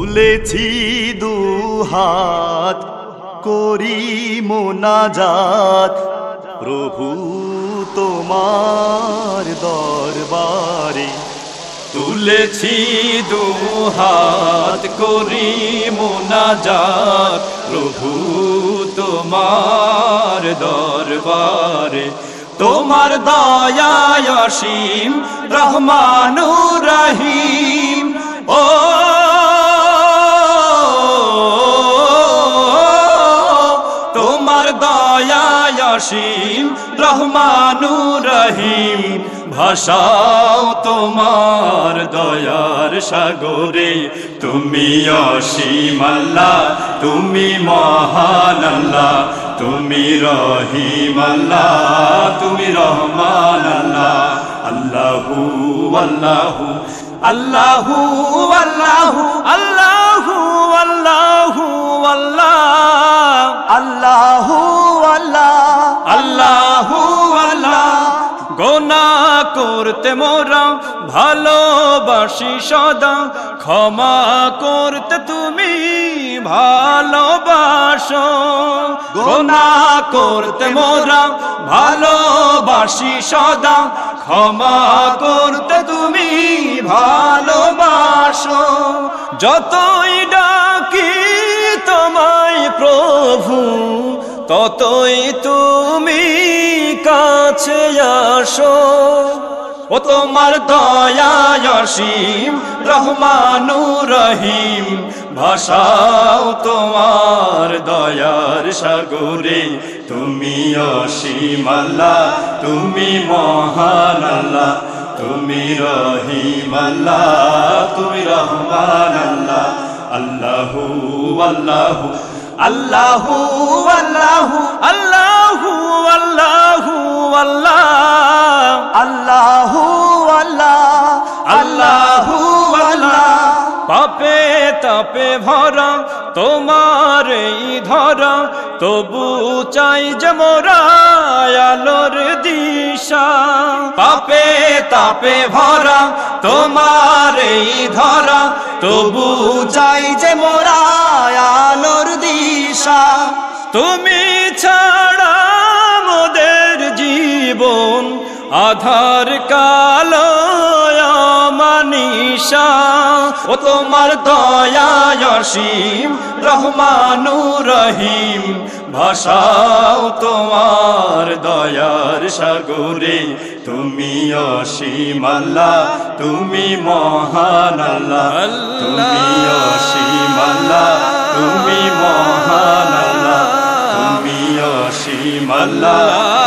তুলেছি দুহাত, করি মোনাজাত। প্রভু তোমার দরবারে তুলেছি দুহাত, করি মোনাজাত। প্রভু তোমার দরবারে তোমার দয়ায় অসীম, রহমানুর রহিম। ও দয়ায় অসীম রহমানুর রহিম ভাষাও তোমার দয়ার সাগরে। তুমি অসীম আল্লাহ, তুমি মহান তুমি রহিম আল্লাহ, তুমি রহমান আল্লাহু। আল্লাহু আল্লাহু আল্লাহু আল্লাহু আল্লাহু আল্লাহ আল্লাহু। আল্লাহ করতে মোরা ভালোবাসি সদা। ক্ষমা করতে তুমি ভালোবাসো। গোনা করতে মোরা ভালোবাসি সদা। ক্ষমা করতে তুমি ভালোবাসো। যতই ডাকি তোমায় প্রভু, ততই তুমি কাছে আসো। ও তোমার দয়ায় অসীম রহমানু রহিম ভাষাও তোমার দয়ার সাগরে, তুমি অসীম আল্লাহ, তুমি মহান আল্লাহ, তুমি রহিম আল্লাহ, তুমি রহমান আল্লাহু। আল্লাহু আল্লাহু আল্লাহু আল্লাহু আল্লাহু পাপে তাপে ভরা, তোমার এই ধরা, তবু চাই যে মোরা আলোর দিশা। পাপে তাপে ভরা, তোমার এই ধরা, তবু চাই যে মোরা আলোর দিশা। তুমি ছাড়া মোদের জীবন আধার কালো মানিসা ও তোমার দয়ায় অসীম রহমানু রহিম ভাষাও তোমার দয়ার সাগরে, তুমি অসীম আল্লাহ, তুমি মহান আল্লাহ, তুমি অসীম আল্লাহ, তুমি মহান আল্লাহ, তুমি অসীম আল্লাহ।